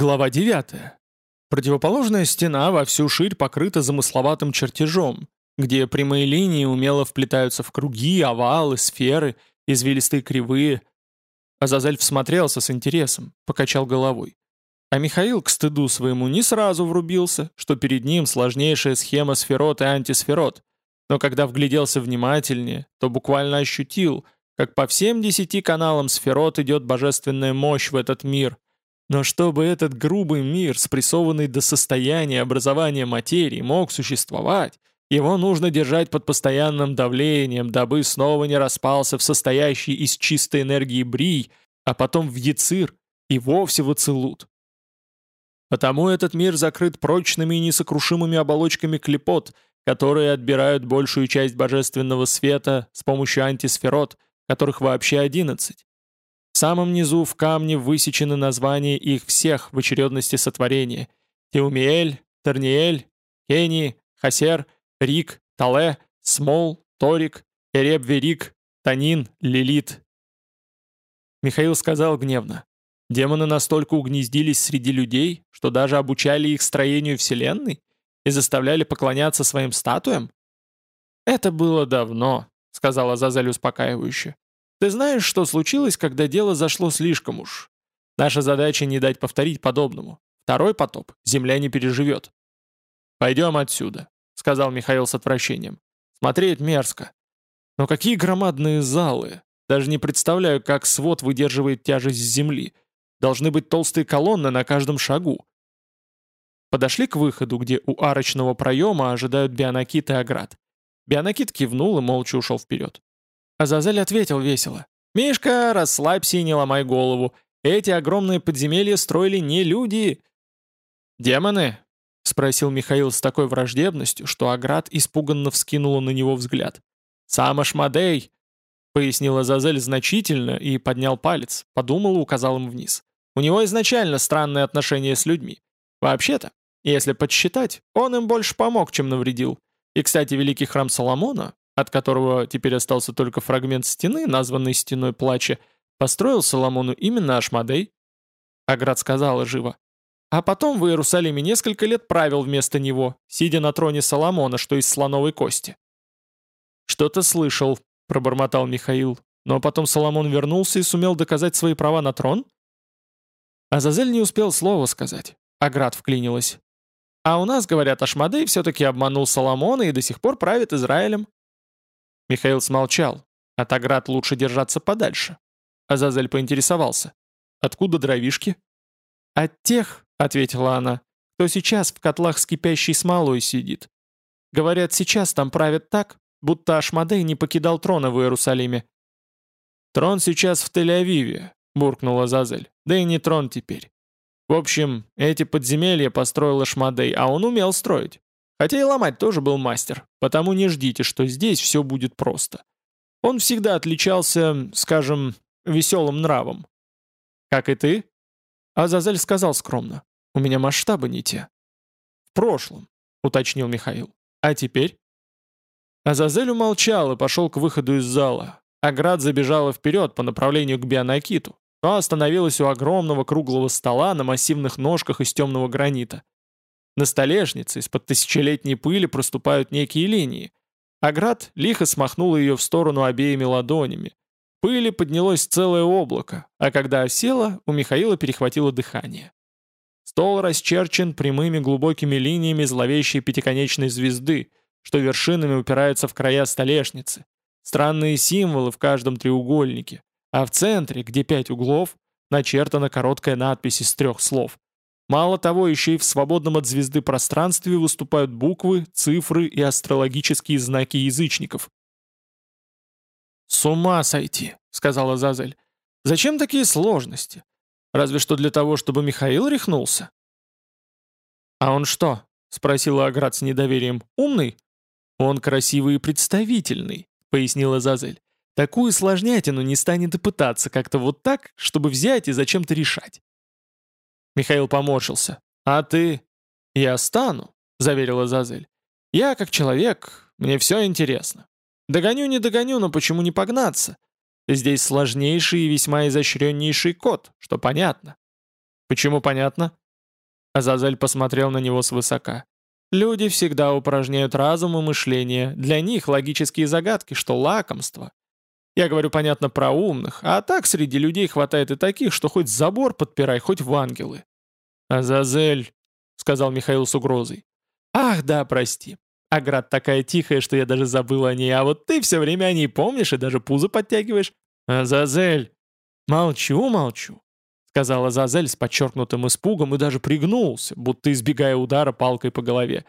Глава 9. Противоположная стена во всю ширь покрыта замысловатым чертежом, где прямые линии умело вплетаются в круги, овалы, сферы, извилистые кривые. Азазель всмотрелся с интересом, покачал головой. А Михаил к стыду своему не сразу врубился, что перед ним сложнейшая схема сферот и антисферот, но когда вгляделся внимательнее, то буквально ощутил, как по всем десяти каналам сферот идет божественная мощь в этот мир — но чтобы этот грубый мир, спрессованный до состояния образования материи, мог существовать, его нужно держать под постоянным давлением, дабы снова не распался в состоящий из чистой энергии брий, а потом в яцир и вовсе в ацелут. Потому этот мир закрыт прочными и несокрушимыми оболочками клепот, которые отбирают большую часть божественного света с помощью антисферот, которых вообще одиннадцать. В самом низу в камне высечены названия их всех в очередности сотворения. Теумиэль, Терниэль, Кени, Хасер, Рик, Тале, Смол, Торик, Эребверик, Танин, Лилит. Михаил сказал гневно. Демоны настолько угнездились среди людей, что даже обучали их строению Вселенной и заставляли поклоняться своим статуям? «Это было давно», — сказала Зазель успокаивающе. Ты знаешь, что случилось, когда дело зашло слишком уж? Наша задача не дать повторить подобному. Второй потоп земля не переживет. «Пойдем отсюда», — сказал Михаил с отвращением. «Смотреть мерзко. Но какие громадные залы! Даже не представляю, как свод выдерживает тяжесть земли. Должны быть толстые колонны на каждом шагу». Подошли к выходу, где у арочного проема ожидают Бионакит и Аград. Бионакит кивнул и молча ушел вперед. Азазель ответил весело. «Мишка, расслабься и не ломай голову. Эти огромные подземелья строили не люди». «Демоны?» — спросил Михаил с такой враждебностью, что Аград испуганно вскинула на него взгляд. «Сам Ашмадей!» — пояснил Азазель значительно и поднял палец, подумал и указал им вниз. «У него изначально странные отношения с людьми. Вообще-то, если подсчитать, он им больше помог, чем навредил. И, кстати, великий храм Соломона, от которого теперь остался только фрагмент стены, названный «Стеной плача», построил Соломону именно Ашмадей. Аград сказала живо. А потом в Иерусалиме несколько лет правил вместо него, сидя на троне Соломона, что из слоновой кости. «Что-то слышал», — пробормотал Михаил, но потом Соломон вернулся и сумел доказать свои права на трон? Азазель не успел слова сказать. Аград вклинилась. А у нас, говорят, Ашмадей все-таки обманул Соломона и до сих пор правит Израилем. Михаил смолчал. От оград лучше держаться подальше. Азазель поинтересовался. «Откуда дровишки?» «От тех», — ответила она, — «кто сейчас в котлах с кипящей смолой сидит. Говорят, сейчас там правят так, будто Ашмадей не покидал трона в Иерусалиме». «Трон сейчас в Тель-Авиве», — буркнула Азазель. «Да и не трон теперь. В общем, эти подземелья построил Ашмадей, а он умел строить. Хотя и ломать тоже был мастер, потому не ждите, что здесь все будет просто. Он всегда отличался, скажем, веселым нравом. «Как и ты?» Азазель сказал скромно. «У меня масштабы не те». «В прошлом», — уточнил Михаил. «А теперь?» Азазель умолчал и пошел к выходу из зала. Аград забежала вперед по направлению к Бионакиту, но остановилась у огромного круглого стола на массивных ножках из темного гранита. На столешнице из-под тысячелетней пыли проступают некие линии. Аград лихо смахнул ее в сторону обеими ладонями. Пыли поднялось целое облако, а когда осело, у Михаила перехватило дыхание. Стол расчерчен прямыми глубокими линиями зловещей пятиконечной звезды, что вершинами упираются в края столешницы. Странные символы в каждом треугольнике, а в центре, где пять углов, начертана короткая надпись из трех слов Мало того, еще и в свободном от звезды пространстве выступают буквы, цифры и астрологические знаки язычников. «С ума сойти», — сказала Зазель. «Зачем такие сложности? Разве что для того, чтобы Михаил рехнулся». «А он что?» — спросила Аград с недоверием. «Умный?» «Он красивый и представительный», — пояснила Зазель. «Такую сложнятину не станет и пытаться как-то вот так, чтобы взять и зачем-то решать. Михаил поморщился. «А ты?» «Я стану», — заверила Зазель. «Я, как человек, мне все интересно. Догоню, не догоню, но почему не погнаться? Здесь сложнейший и весьма изощреннейший код, что понятно». «Почему понятно?» Азазель посмотрел на него свысока. «Люди всегда упражняют разум и мышление. Для них логические загадки, что лакомство. Я говорю, понятно, про умных, а так среди людей хватает и таких, что хоть забор подпирай, хоть в ангелы». «Азазель», — сказал Михаил с угрозой. «Ах, да, прости. Аград такая тихая, что я даже забыл о ней, а вот ты все время о ней помнишь и даже пузо подтягиваешь. Азазель!» «Молчу, молчу сказала Зазель с подчеркнутым испугом и даже пригнулся, будто избегая удара палкой по голове.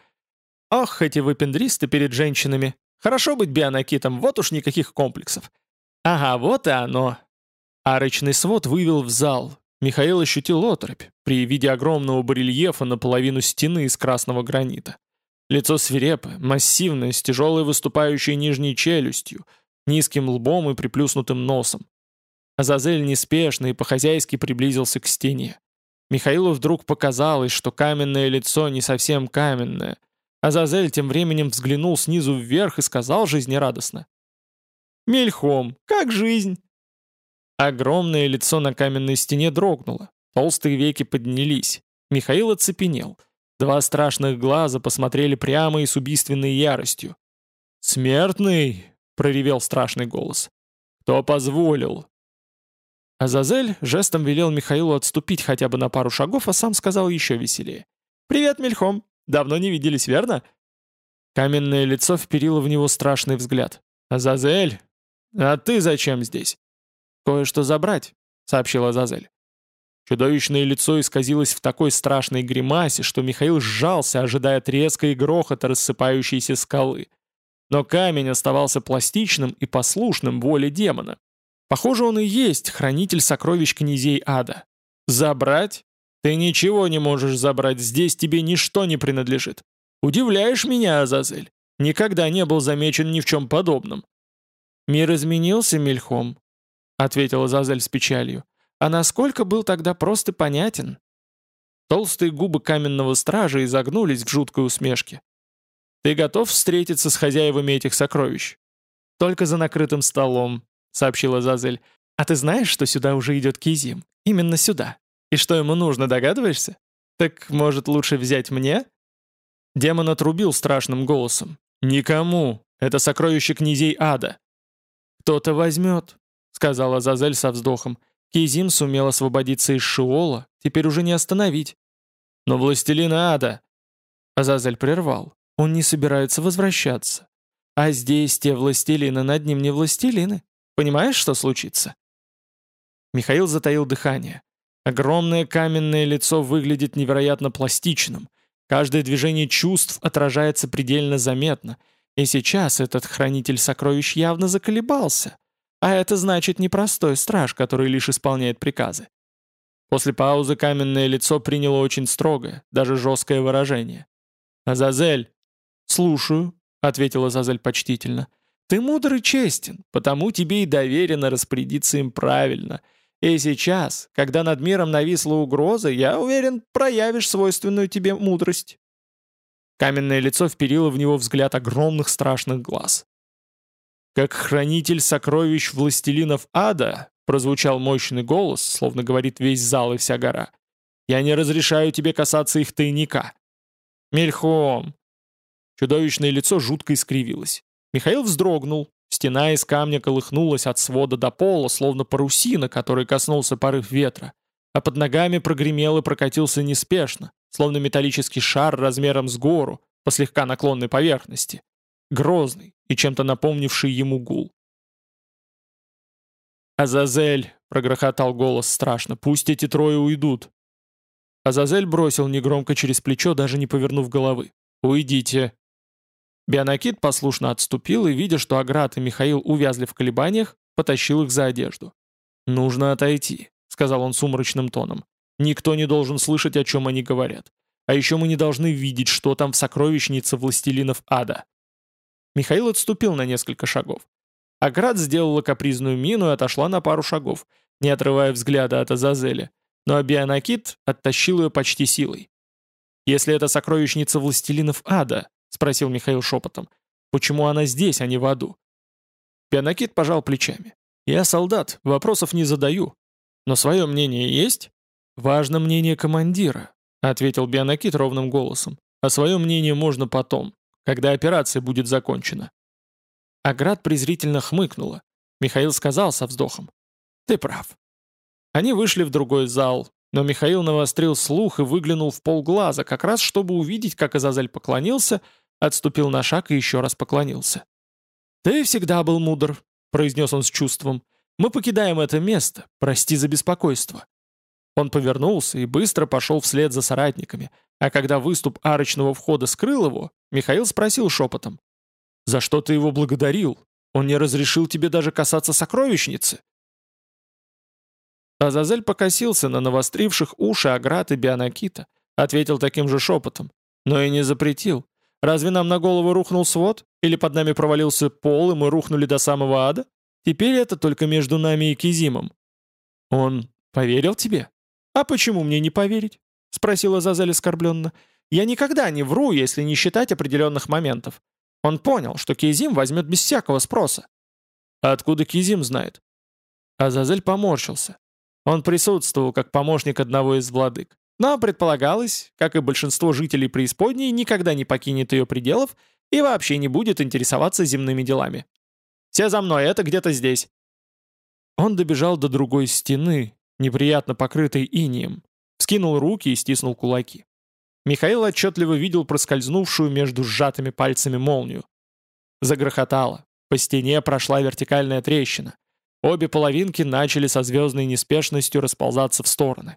«Ох, эти выпендристы перед женщинами! Хорошо быть бионакитом, вот уж никаких комплексов!» «Ага, вот и оно!» Арочный свод вывел в зал. Михаил ощутил отрыбь при виде огромного барельефа наполовину стены из красного гранита. Лицо свирепое, массивное, с тяжелой выступающей нижней челюстью, низким лбом и приплюснутым носом. Азазель неспешно и по-хозяйски приблизился к стене. Михаилу вдруг показалось, что каменное лицо не совсем каменное. Азазель тем временем взглянул снизу вверх и сказал жизнерадостно. «Мельхом, как жизнь?» Огромное лицо на каменной стене дрогнуло. Толстые веки поднялись. Михаил оцепенел. Два страшных глаза посмотрели прямо и с убийственной яростью. «Смертный!» — проревел страшный голос. «Кто позволил? Азазель жестом велел Михаилу отступить хотя бы на пару шагов, а сам сказал еще веселее. «Привет, Мельхом! Давно не виделись, верно?» Каменное лицо вперило в него страшный взгляд. «Азазель! А ты зачем здесь?» «Кое-что забрать», — сообщил Азазель. Чудовищное лицо исказилось в такой страшной гримасе, что Михаил сжался, ожидая треска и грохота рассыпающейся скалы. Но камень оставался пластичным и послушным воле демона. Похоже, он и есть хранитель сокровищ князей ада. Забрать? Ты ничего не можешь забрать, здесь тебе ничто не принадлежит. Удивляешь меня, Азазель. Никогда не был замечен ни в чем подобном. Мир изменился, Мельхом, — ответила Азазель с печалью. А насколько был тогда прост и понятен? Толстые губы каменного стража изогнулись в жуткой усмешке. «Ты готов встретиться с хозяевами этих сокровищ?» «Только за накрытым столом», — сообщила Зазель. «А ты знаешь, что сюда уже идет Кизим? Именно сюда. И что ему нужно, догадываешься? Так, может, лучше взять мне?» Демон отрубил страшным голосом. «Никому! Это сокровище князей ада!» «Кто-то возьмет», — сказала Зазель со вздохом. «Кизим сумел освободиться из Шиола, теперь уже не остановить». «Но властелин ада...» Азазель прервал. «Он не собирается возвращаться. А здесь те властелины над ним не властелины. Понимаешь, что случится?» Михаил затаил дыхание. Огромное каменное лицо выглядит невероятно пластичным. Каждое движение чувств отражается предельно заметно. И сейчас этот хранитель сокровищ явно заколебался. А это значит непростой страж, который лишь исполняет приказы. После паузы каменное лицо приняло очень строгое, даже жесткое выражение. «Азазель!» «Слушаю», — ответила Азазель почтительно. Ты мудр и честен, потому тебе и доверено распорядиться им правильно. И сейчас, когда над миром нависла угроза, я уверен, проявишь свойственную тебе мудрость». Каменное лицо вперило в него взгляд огромных страшных глаз. «Как хранитель сокровищ властелинов ада», прозвучал мощный голос, словно говорит весь зал и вся гора. «Я не разрешаю тебе касаться их тайника». «Мельхом!» Чудовищное лицо жутко искривилось. Михаил вздрогнул. Стена из камня колыхнулась от свода до пола, словно парусина, которой коснулся порыв ветра. А под ногами прогремел и прокатился неспешно, словно металлический шар размером с гору, по слегка наклонной поверхности. Грозный и чем-то напомнивший ему гул. «Азазель!» — прогрохотал голос страшно. «Пусть эти трое уйдут!» Азазель бросил негромко через плечо, даже не повернув головы. «Уйдите!» Бионакит послушно отступил и, видя, что Аград и Михаил увязли в колебаниях, потащил их за одежду. «Нужно отойти», — сказал он сумрачным тоном. «Никто не должен слышать, о чем они говорят. А еще мы не должны видеть, что там в сокровищнице властелинов ада». Михаил отступил на несколько шагов. Аград сделала капризную мину и отошла на пару шагов, не отрывая взгляда от Азазеля. Но Бионакит оттащил ее почти силой. «Если это сокровищница властелинов ада», — спросил Михаил шепотом. «Почему она здесь, а не в аду?» Пианакит пожал плечами. «Я солдат, вопросов не задаю. Но свое мнение есть?» «Важно мнение командира», — ответил Бионакит ровным голосом. «А свое мнение можно потом, когда операция будет закончена». Аград презрительно хмыкнула. Михаил сказал со вздохом. «Ты прав». Они вышли в другой зал, но Михаил навострил слух и выглянул в полглаза, как раз чтобы увидеть, как Азазель поклонился, отступил на шаг и еще раз поклонился. «Ты всегда был мудр», — произнес он с чувством. «Мы покидаем это место, прости за беспокойство». Он повернулся и быстро пошел вслед за соратниками, а когда выступ арочного входа скрыл его, Михаил спросил шепотом. «За что ты его благодарил? Он не разрешил тебе даже касаться сокровищницы?» Азазель покосился на навостривших уши Аграт и Бионакита, ответил таким же шепотом, но и не запретил. Разве нам на голову рухнул свод? Или под нами провалился пол, и мы рухнули до самого ада? Теперь это только между нами и Кизимом. Он поверил тебе? А почему мне не поверить? Спросила Зазель оскорбленно. Я никогда не вру, если не считать определенных моментов. Он понял, что Кизим возьмет без всякого спроса. А откуда Кизим знает? Азазель поморщился. Он присутствовал как помощник одного из владык. Но предполагалось, как и большинство жителей преисподней, никогда не покинет ее пределов и вообще не будет интересоваться земными делами. «Все за мной, это где-то здесь». Он добежал до другой стены, неприятно покрытой инием, вскинул руки и стиснул кулаки. Михаил отчетливо видел проскользнувшую между сжатыми пальцами молнию. Загрохотало. По стене прошла вертикальная трещина. Обе половинки начали со звездной неспешностью расползаться в стороны.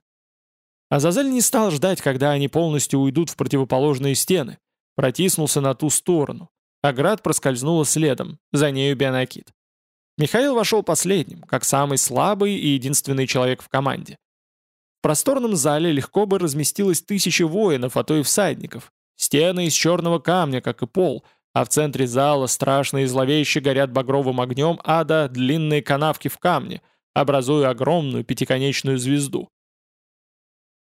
Азазель не стал ждать, когда они полностью уйдут в противоположные стены. Протиснулся на ту сторону. Аград проскользнула следом, за нею Бионакит. Михаил вошел последним, как самый слабый и единственный человек в команде. В просторном зале легко бы разместилось тысячи воинов, а то и всадников. Стены из черного камня, как и пол, а в центре зала страшно и зловеще горят багровым огнем ада длинные канавки в камне, образуя огромную пятиконечную звезду.